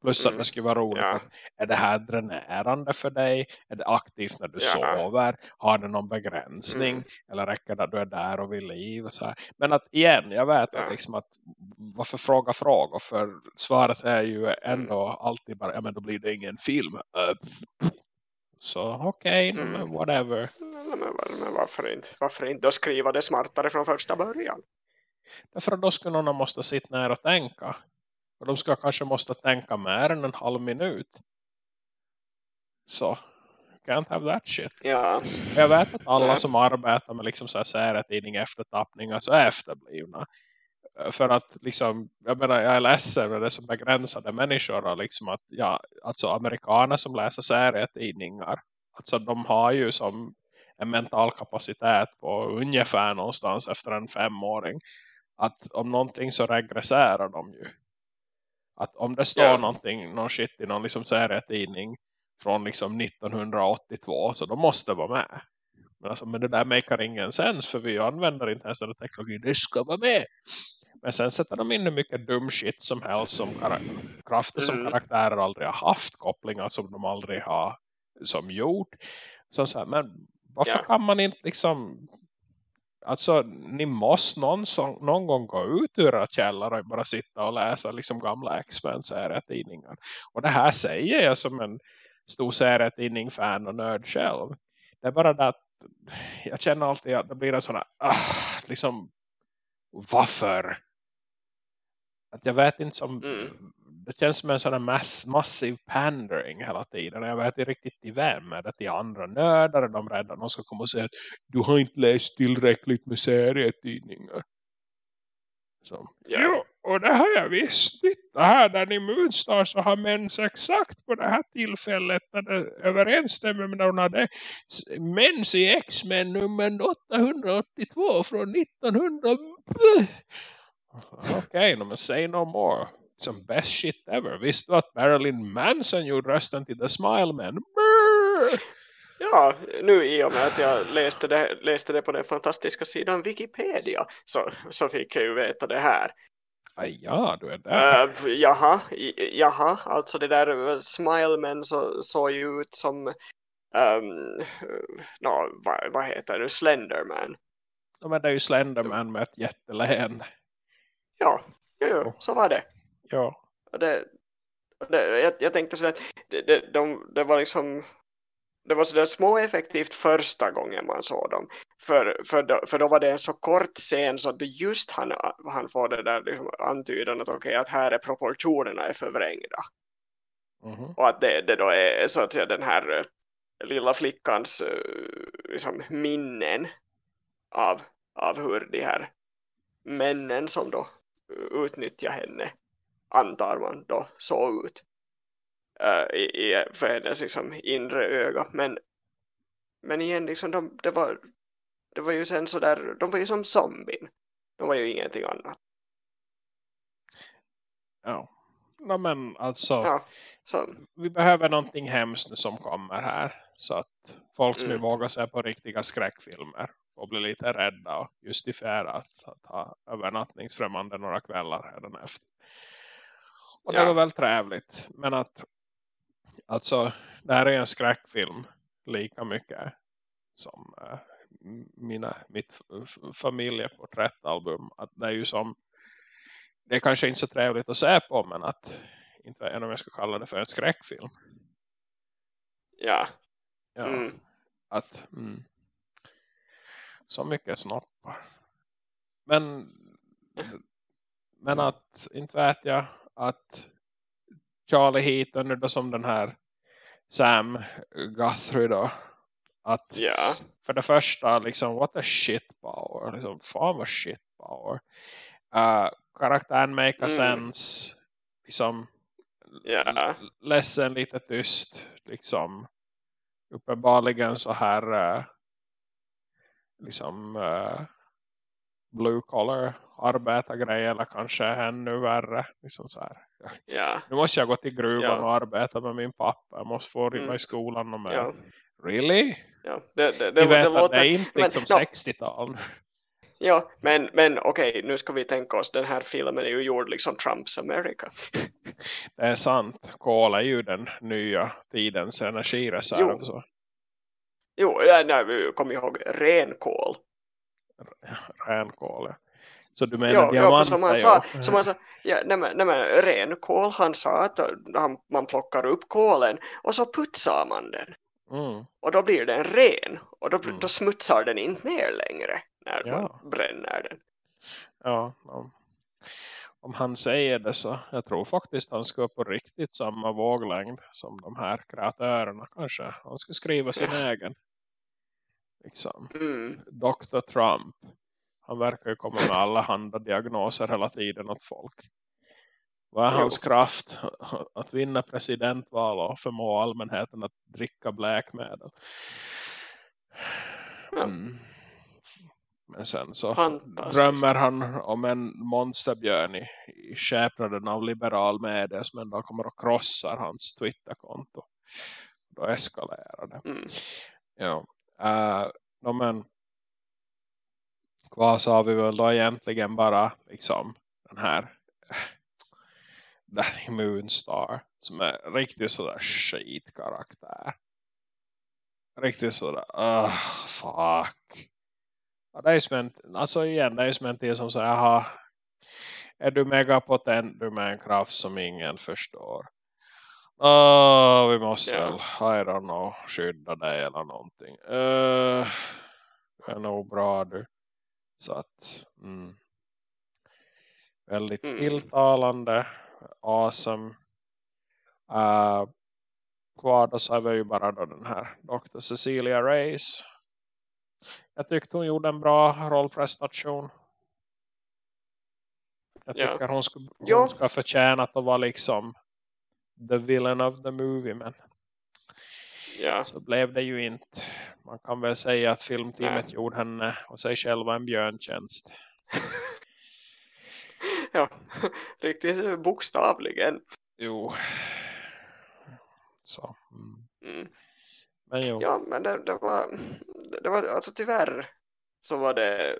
Plus mm. att det skulle vara roligt. Ja. Är det här dränerande för dig? Är det aktivt när du ja. sover? Har det någon begränsning? Mm. Eller räcker det att du är där och vill liv? Och så här. Men att igen, jag vet ja. att, liksom att varför fråga frågor? För svaret är ju ändå mm. alltid bara, ja men då blir det ingen film. Uh, så okej, okay, mm. whatever. Men, varför inte? Varför inte då skriva det smartare från första början? Därför att då skulle någon måste sitta ner och tänka. Och de ska kanske måste tänka mer än en halv minut. Så can't have that shit. Ja. Jag vet att alla Nej. som arbetar med liksom så här serietidning eftertappningar så är efterblivna. För att liksom, jag menar jag är ledsen med det som begränsade människor och liksom att, ja, alltså amerikaner som läser serietidningar alltså de har ju som en mental kapacitet på ungefär någonstans efter en femåring att om någonting så regresserar de ju att om det står Ja. någonting, någon shit i någon liksom serietidning från liksom 1982 så då måste vara med men, alltså, men det där makar ingen sens för vi använder inte ens den teknologin. Det ska vara med. Men sen sätter de in hur mycket dum shit som helst som krafter som Mm. karaktärer aldrig har haft. Kopplingar som de aldrig har som gjort. Så, så här, men varför Ja. kan man inte liksom Alltså ni måste någon, någon gång gå ut ur era källare och bara sitta och läsa liksom gamla X-Men serietidningar. Och det här säger jag som en stor serietidning-fan och nörd själv. Det är bara det att jag känner alltid att det blir en sån här, ah, liksom, varför? Att jag vet inte som, Mm. det känns som en sån här mass, massiv pandering hela tiden. Jag vet inte riktigt till vem. Är det till andra nördar? De är rädda någon ska komma och säga att du har inte läst tillräckligt med serietidningar. Så. Ja. Jo, och det har jag visst. Titta här där i Moonstar så har mens exakt på det här tillfället när det överensstämmer med hon hade mens i X-Men nummer 882 från 1900. Okej, okay, men say no more. Some best shit ever. Visste du att Marilyn Manson gjorde rösten till The Smile Man? Brrr! Ja, nu i och med att jag läste det, läste det på den fantastiska sidan Wikipedia så, så fick jag ju veta det här. Aj, ja, du är där. Uh, jaha, jaha, alltså det där uh, Smileman så, såg ju ut som um, no, vad, vad heter det, Slenderman. Ja, men det är ju Slenderman med ett jätteleende. Ja, jo, så var det. Ja. Och det, det jag, jag tänkte så att det, det, de, det var liksom det var sådär småeffektivt första gången man såg dem. För, för, då, för då var det en så kort scen så att du just han, han får det där liksom antydan att okej att här är proportionerna är förvrängda. Mhm. Och att det, det då är så att säga den här eh, lilla flickans eh, liksom, minnen av, av hur de här männen som då utnyttjar henne antar man då såg ut eh, i, i, för hennes liksom, inre öga. Men, men igen, liksom, de, det, var, det var ju sen så där, de var ju som zombien. De var ju ingenting annat. Ja. No, men alltså, Ja, så, vi behöver någonting hemskt nu som kommer här. Så att folk som Mm. vågar se på riktiga skräckfilmer och bli lite rädda och justifiera att, att ha övernattningsfrämmande några kvällar här efter. Och det Ja. var väl trevligt. Men att alltså, det här är en skräckfilm lika mycket som äh, mina, mitt familjeporträttalbum. Att det är ju som det är kanske inte så trevligt att se på men att inte jag om jag ska kalla det för en skräckfilm. ja. Ja, Mm. att mm, så mycket snoppar. Men men att inte vet jag att Charlie Heaton nu då som den här Sam Guthrie då att Ja. för det första liksom what a shit power liksom fan vad shit power uh, karaktären make Mm. sense liksom l- ledsen lite tyst liksom uppenbarligen så här uh, liksom uh, blue collar arbetargrej eller kanske ännu värre liksom så här Ja. nu måste jag gå till gruvan Ja. och arbeta med min pappa jag måste få rimma Mm. i skolan och med Ja. really? Ja. Det, det, det, vet det låter... det är inte men, liksom no. 60-tal Ja, men, men okej, nu ska vi tänka oss, den här filmen är ju gjord liksom Trumps America. [laughs] Det är sant. Kol är ju den nya tidens energireserv. Jo. Så. Jo, ja, nej, vi kom ihåg renkål. Ränkol. ja. Så du menar Ja, ja, diamanter? för som han sa, ja. som han sa ja, nej, men, nej, men renkål, han sa att han, man plockar upp kolen och så putsar man den. Mm. Och då blir den ren. Och då, Mm. då smutsar den inte ner längre när Ja. man bränner den. Ja, ja. om han säger det så jag tror faktiskt han ska på riktigt samma våglängd som de här kreatörerna kanske. Han ska skriva sin egen. Liksom. Mm. Dr. Trump. Han verkar ju komma med alla handa diagnoser hela tiden åt folk. Vad är Jo. hans kraft? Att vinna presidentval och förmå allmänheten att dricka bläkmedel. Mm. Men sen så drömmer han om en monsterbjörn i, i skepnaden av liberal media som en dag kommer och krossar hans Twitterkonto. Då eskalerar det. Mm. Ja. Uh, no, men kvar så har vi väl då egentligen bara liksom den här [laughs] Danny Moonstar som är riktigt sådär skitkaraktär. Riktigt sådär, uh, fuck. Ja, det är ju som en, alltså igen, det är som en till som säger, jaha, är du megapotent, du med en kraft som ingen förstår. Åh, vi måste Ja. väl, I don't know, skydda dig eller någonting. Uh, du är nog bra du. Så att, mm. Väldigt Mm. tilltalande, awesome. Uh, kvar då så är vi ju bara då den här Dr. Cecilia Reyes. Jag tyckte hon gjorde en bra rollprestation. Jag Ja. tycker hon, ska, hon Ja. ska förtjäna att vara liksom the villain of the movie. Men Ja. så blev det ju inte. Man kan väl säga att filmteamet Nej. gjorde henne och sig själva en björntjänst. [laughs] ja. Riktigt bokstavligen. Jo. Så. Mm. Mm. Men jo. Ja, men det, det var det var alltså tyvärr så var det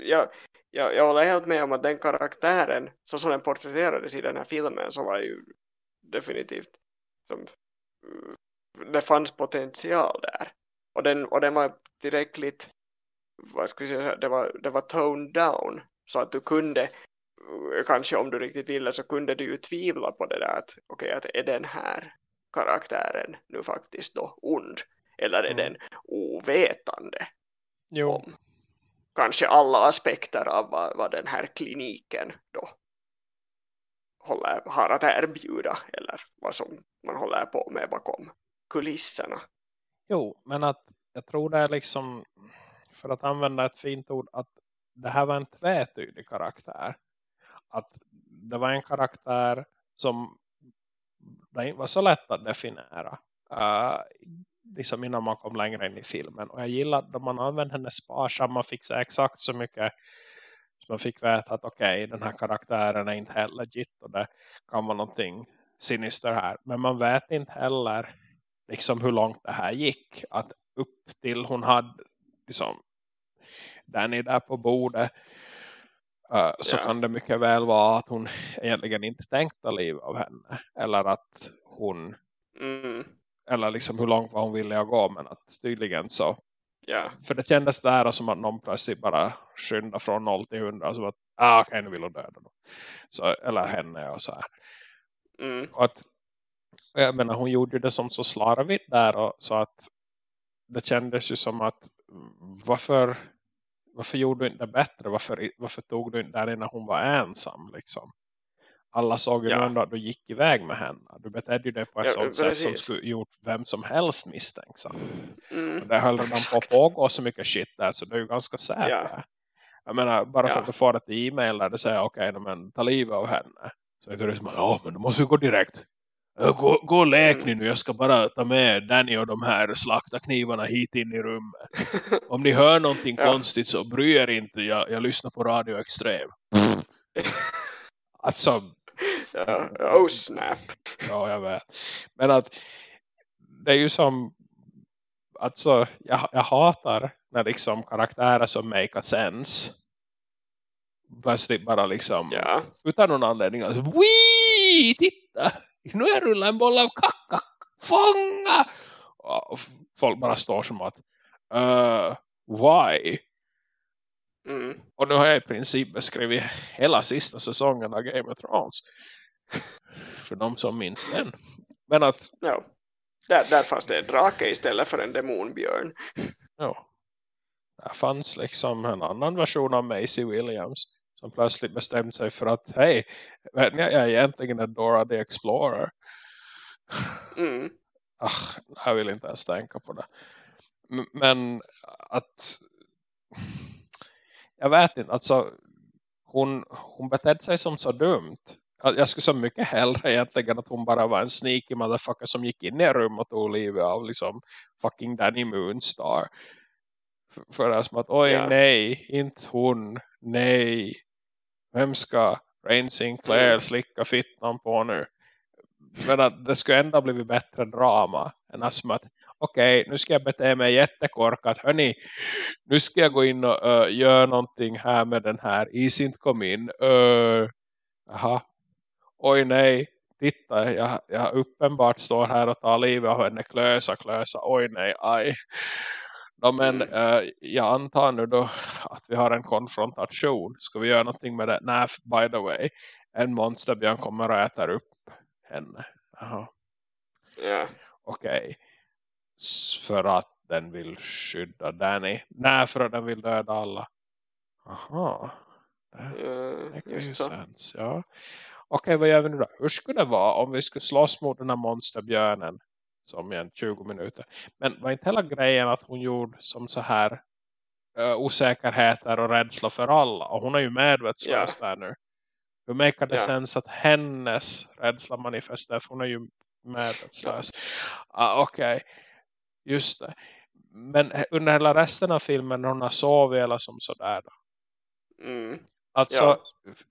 jag, jag, jag håller helt med om att den karaktären så som den porträtterades i den här filmen så var ju definitivt. Som, det fanns potential där. Och den, och den var tillräckligt vad ska jag säga, det var, det var toned down. Så att du kunde kanske om du riktigt ville så kunde du ju tvivla på det där att okej att är den här karaktären nu faktiskt då ond? Eller är Mm. den ovetande? Jo. om kanske alla aspekter av vad, vad den här kliniken då håller, har att erbjuda eller vad som man håller på med bakom kulisserna. Jo, men att jag tror det är liksom för att använda ett fint ord att det här var en tvetydig karaktär. Att det var en karaktär som det inte var så lätt att definiera. Uh, liksom innan man kom längre in i filmen. Och jag gillar att man använde henne sparsamma fixa exakt så mycket man fick veta att okej, den här karaktären är inte heller legit och det kan vara någonting sinister här. Men man vet inte heller liksom hur långt det här gick. Att upp till hon hade liksom Danny där på bordet uh, så Ja. kan det mycket väl vara att hon egentligen inte tänkte livet av henne. Eller att hon Mm, eller liksom hur långt var hon ville gå men att tydligen så ja, för det kändes där som att någon plötsligt bara skynda från 0 till 100 så att ah okej nu vill hon döda dem. Så, eller henne och så här. mm, Och att, och jag menar, hon gjorde det som så slarvigt där och så att det kändes ju som att varför, varför gjorde du inte det bättre? Varför, varför tog du inte där när hon var ensam liksom? Alla såg ju Ja. ändå att du gick iväg med henne. Du betedde ju dig på ett Ja, sånt sätt som precis. skulle gjort vem som helst misstänksam. mm, Och det höll redan på att pågå så mycket shit där så det är ju ganska säkert. Ja. Jag menar, bara för Ja. att du får ett e-mail där det säger okej, okay, men ta livet av henne. Så är det som, ja men du måste ju gå direkt. Gå, gå och lek Mm. nu, jag ska bara ta med Danny och de här slaktarknivarna hit in i rummet. [laughs] Om ni hör någonting Ja. konstigt så bry er inte, jag, jag lyssnar på Radio Extrem. [laughs] Alltså, oh snap. Ja, jag vet. Men att det är ju som alltså, jag, jag hatar när liksom karaktärer som make a sense plötsligt bara liksom Ja, utan någon anledning alltså, Wii, titta! Nu är rullat en boll av kacka Fånga! Och folk bara står som att uh, Why? mm, Och nu har jag i princip beskrivit hela sista säsongen av Game of Thrones. [laughs] För de som minns den. Men att ja. Där, där fanns det en drake istället för en demonbjörn. Ja. Där fanns liksom en annan version av Macy Williams. som plötsligt bestämde sig för att hej, vet ni, jag är egentligen en Dora the Explorer. Mm. Ach, jag vill inte ens tänka på det. M- Men att jag vet inte, alltså hon, hon betedde sig som så dumt. Jag skulle så mycket hellre egentligen att hon bara var en sneaky motherfucker som gick in i ett rum och tog livet av liksom fucking Danny Moonstar. För, för det är som att, oj Ja. nej, inte hon, nej. Vem ska Rain Sinclair Mm. slicka fittan på nu? Men att det skulle ändå blivit bättre drama än att som att okej, nu ska jag bete mig jättekorkat. Hörni, nu ska jag gå in och uh, göra någonting här med den här. Is inte kom in. Uh, aha. Oj nej, titta, jag, jag uppenbart står här och tar livet av henne. Klösa, klösa. Oj nej, aj. No, men eh, jag antar nu då att vi har en konfrontation. Ska vi göra någonting med det? Nej, by the way. En monsterbjörn kommer och äter upp henne. Jaha, Ja. okej. S- För att den vill skydda Danny. Nej, för att den vill döda alla. Aha. Det Ja, make ju just så. sens, ja. Okej, vad gör vi nu då? Hur skulle det vara om vi skulle slåss mot den här monsterbjörnen som igen 20 minuter. Men var inte hela grejen att hon gjorde som så här uh, osäkerheter och rädsla för alla. Och hon är ju medvetslös där nu. Hur make det Ja. sens att hennes rädsla manifesterar? För hon är ju medvetslös. Ah, Okej, just det. Men under hela resten av filmen när hon har sovit eller som sådär då. Mm. Alltså, Ja.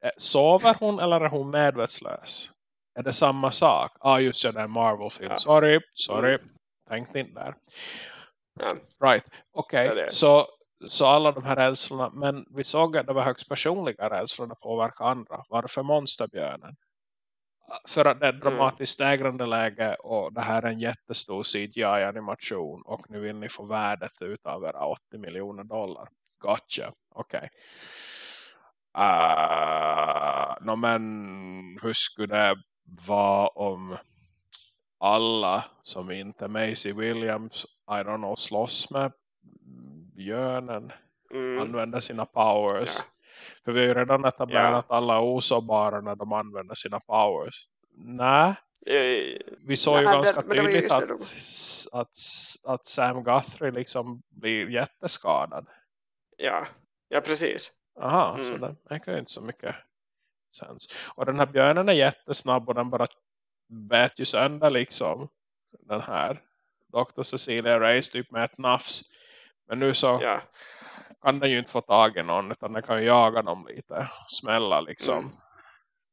eh, sover hon eller är hon medvetslös? Är det samma sak? Ja, ah, just det, det är en Marvel-film. Ja. Sorry, sorry. Mm. Tänkte inte där. Ja. Right, okej. Det. Så, så alla de här rädslorna. Men vi såg att det var högst personliga rädslorna påverkar andra. Varför monsterbjörnen? För att det är ett Mm. dramatiskt stegrande läge och det här är en jättestor CGI-animation och nu vill ni få värdet ut av era 80 miljoner dollar. Gotcha, okej. Uh, no, men hur skulle det vara om alla som inte Macy Williams, I don't know, slåss med björnen, Mm. använder sina powers. Ja. För vi har ju redan etablerat Ja. att alla är osårbara när de använder sina powers. Nej, vi såg ju Nej, ganska men- men tydligt just att, att, att Sam Guthrie liksom blir jätteskadad. Ja. ja, precis. Aha, så Mm. det verkar ju inte så mycket sens. Och den här björnen är jättesnabb och den bara bät ju sönder liksom den här Dr. Cecilia Reyes typ med ett nafs. Men nu så Ja. kan den ju inte få tag i någon utan den kan ju jaga dem lite. Smälla liksom. Mm.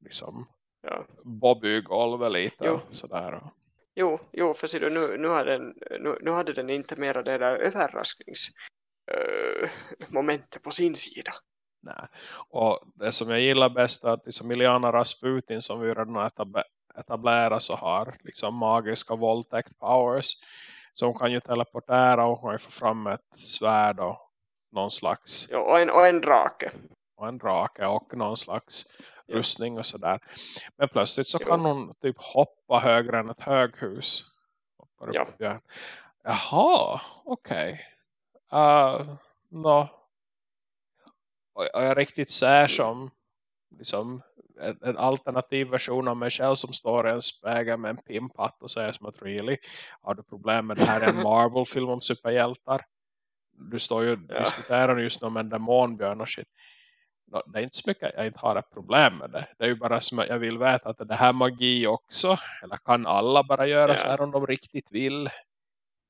Liksom ja. Bobby i golvet lite. Jo. och Sådär. och- Jo, jo, för ser du, nu, nu, hade den, nu, nu hade den inte mera det där överrasknings eh, momentet på sin sida. Nej. Och det som jag gillar bäst är att liksom Iliana Rasputin som vi redan har etab- etablerat så har liksom magiska våldtäkt powers. Så hon kan ju teleportera och hon kan ju få fram ett svärd och någon slags Jo, och, en, och en drake. och en drake och någon slags Ja. rustning och sådär. Men plötsligt så Jo. kan hon typ hoppa högre än ett höghus. Ja. Jaha, okej. Uh, nå. Och jag riktigt ser som liksom en, en alternativ version av mig själv som står i en spegel med en pimpatt och säger som att really, har du problem med det här är en Marvel-film om superhjältar? Du står ju Ja. diskuterar just nu om en demonbjörn och shit. Nå, det är inte så mycket jag inte har ett problem med det. Det är ju bara som att jag vill veta att det här magi också. Eller kan alla bara göra Ja. så här om de riktigt vill?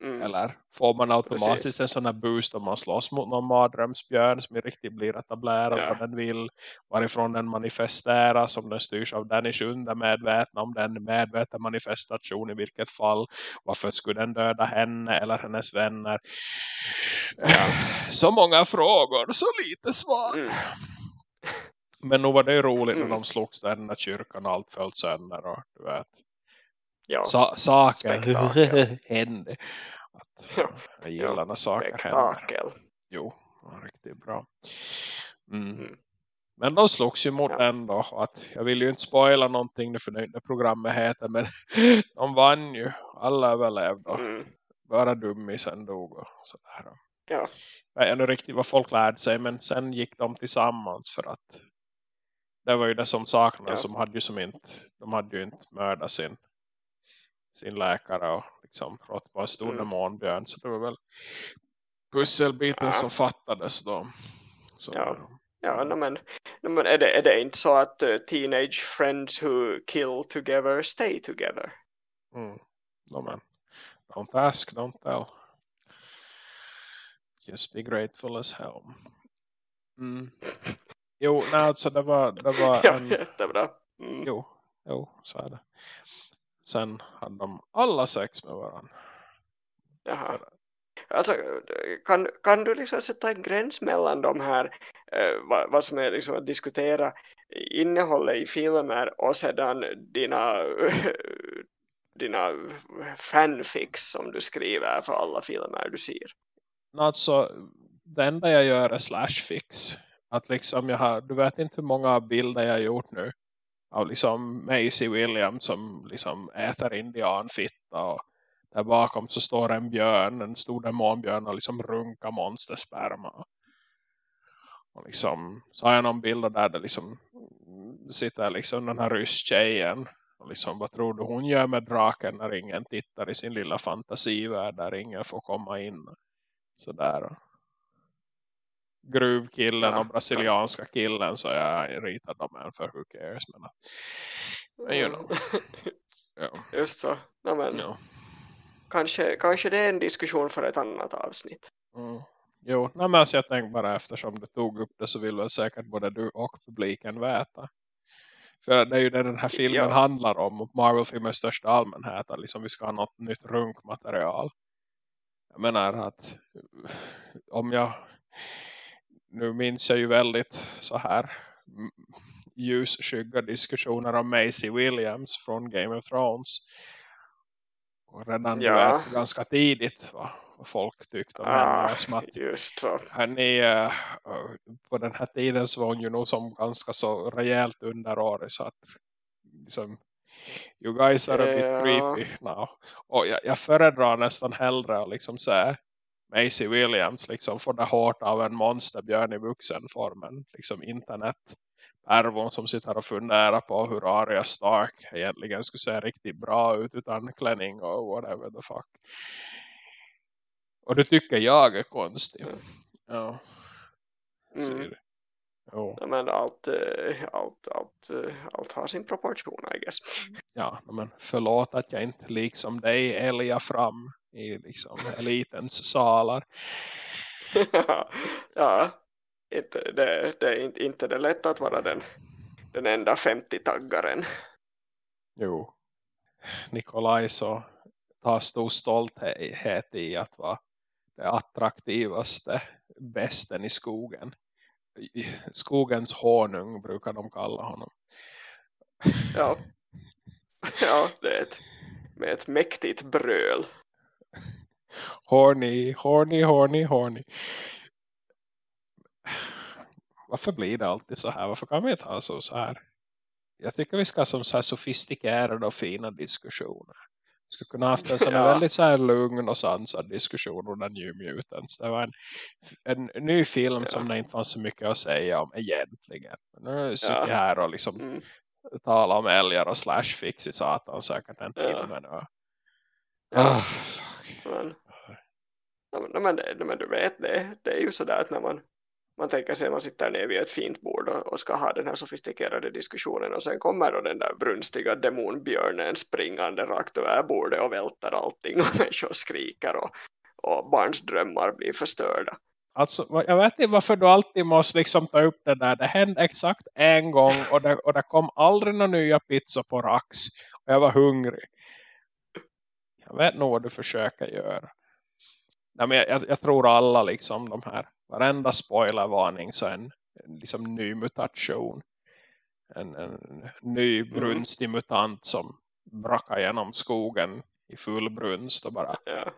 Mm. Eller får man automatiskt Precis. en sån här boost om man slåss mot någon mardrömsbjörn som riktigt blir etablerad Ja. vad den vill. Varifrån den manifesteras om den styrs av Danish undermedvetna om den medveten manifestation i vilket fall. Varför skulle den döda henne eller hennes vänner? Ja. [sighs] Så många frågor, så lite svar. Mm. Men nog var det roligt Mm. när de slogs där när kyrkan och allt föll sönder och du vet. Ja. Sa saker Spektakel. [laughs] hände. Att, Ja. Jag gillar när saker händer. Spektakel. Jo, det var riktigt bra. Mm. Mm. Men de slogs ju mot Ja. den då. Att jag vill ju inte spoila någonting nu för det programmet heter. Men [laughs] de vann ju. Alla överlevde. Mm. Bara dummisen dog och sådär. Ja. Jag vet inte riktigt vad folk lärde sig. Men sen gick de tillsammans för att det var ju det som saknades. Ja. Som hade ju som inte, de hade ju inte mördat sin, sin läkare och liksom rått på en stor Mm. demonbjörn. Så det var väl pusselbiten Ja. som fattades då. Så, Ja. Ja, no, men, no, men är, det, är det inte så att eh, teenage friends who kill together stay together? Mm. No, men, don't ask, don't tell. Just be grateful as hell. Mm. Jo, nej, alltså det var, det var [laughs] Ja, en... jättebra. Mm. Jo, jo, så är det. Sen hade de alla sex med varandra. Jaha. Alltså, kan, kan du liksom sätta en gräns mellan de här, eh, vad, vad som är liksom att diskutera innehållet i filmer och sedan dina, [laughs] dina fanfics som du skriver för alla filmer du ser? Alltså, det enda jag gör är slashfix. Att liksom jag har, du vet inte hur många bilder jag har gjort nu. Av liksom Macy Williams som liksom äter indianfitta och där bakom så står en björn, en stor demonbjörn och liksom runkar monstersperma. Och liksom, så har jag någon bild där det liksom sitter liksom den här rysstjejen. Och liksom, vad tror du hon gör med draken när ingen tittar i sin lilla fantasivärld där ingen får komma in? Sådär. Gruvkillen och brasilianska killen så jag ritat dem än för who cares. Men, men you know. Ja. [laughs] Just så. No, men, Ja. kanske, kanske det är en diskussion för ett annat avsnitt. Mm. Jo, nej, men alltså jag tänkte bara eftersom du tog upp det så vill väl säkert både du och publiken veta. För det är ju det den här filmen Ja. handlar om. Och Marvel-filmer i största allmänhet. Att liksom vi ska ha något nytt runkmaterial. Jag menar att om jag nu minns jag ju väldigt så här ljusskygga diskussioner om Macy Williams från Game of Thrones. Och redan Ja. vet, ganska tidigt va, vad folk tyckte om Ah, henne. Henne, eh, på den här tiden så var hon ju nog som ganska så rejält underårig så att liksom, you guys are a bit Ja. creepy now. Och jag, jag föredrar nästan hellre att liksom säga Macy Williams liksom får det hårt av en monsterbjörn i vuxenformen. Liksom internet pervon som sitter och funderar på hur Arya Stark egentligen skulle se riktigt bra ut utan klänning och whatever the fuck. Och det tycker jag är konstigt. Ja. Mm. Du? Jo. Ja, men allt, eh, allt, allt, eh, allt har sin proportion, I guess. Ja, men förlåt att jag inte liksom dig älgar fram i liksom elitens salar. [laughs] ja, inte, det, det är inte, inte det lätt att vara den, den enda 50-taggaren. Jo. Nikolaj så tar stor stolthet i att vara det attraktivaste bästen i skogen. Skogens honung brukar de kalla honom. Ja, ja det är ett, med ett mäktigt bröl. Horny, horny, horny, horny. Varför blir det alltid så här? Varför kan vi inte ha så, så här? Jag tycker vi ska ha som så här sofistikerade och fina diskussioner. Vi skulle kunna ha haft en sån här Ja. väldigt så här lugn och sansad diskussion om den New Mutants. Det var en, en ny film Ja. som det inte fanns så mycket att säga om egentligen. Men nu sitter Ja. jag här och liksom Mm. talar om älgar och slashfix i satan säkert en Ja. timme nu. Ja. Ah, fuck. Men, ja, men, det- men du vet, det, det är ju sådär att när man, man tänker sig att man sitter ner vid ett fint bord och, och ska ha den här sofistikerade diskussionen och sen kommer då den där brunstiga demonbjörnen springande rakt över bordet och välter allting och [laughs] människor skriker och, och barns drömmar blir förstörda. Alltså, jag vet inte varför du alltid måste liksom ta upp det där. Det hände exakt en gång och det, och det kom aldrig några nya pizza på rax. Och jag var hungrig. Jag vet nog vad du försöker göra. Nej, men jag, jag, tror alla liksom de här. Varenda spoilervarning så en, liksom ny mutation. En, en ny brunstig mutant som brakar genom skogen i full brunst och bara Ja,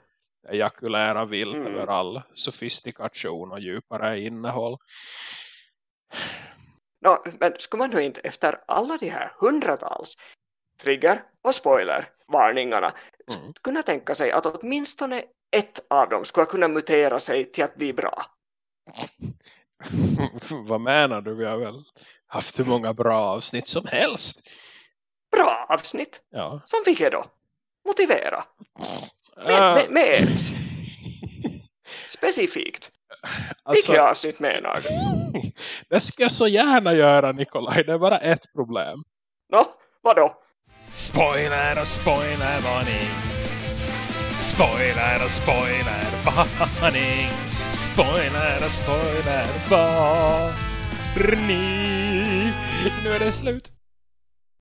ejakulera vilt Mm. över all sofistikation och djupare innehåll. Nå, men skulle man då inte efter alla de här hundratals trigger och spoiler varningarna Mm. kunna tänka sig att åtminstone ett av dem skulle kunna mutera sig till att bli bra? [laughs] Vad menar du? Vi har väl haft hur många bra avsnitt som helst. Bra avsnitt. Ja. Som vilket då? Motivera. Med, Äh, med, med ens. [laughs] Specifikt. alltså, Vilket avsnitt menar du? [laughs] det ska jag så gärna göra Nikolaj. Det är bara ett problem. Nå, vadå? Spoiler och spoilervarning. Spoiler och spoilervarning. Spoiler och spoilervarning. Nu är det slut.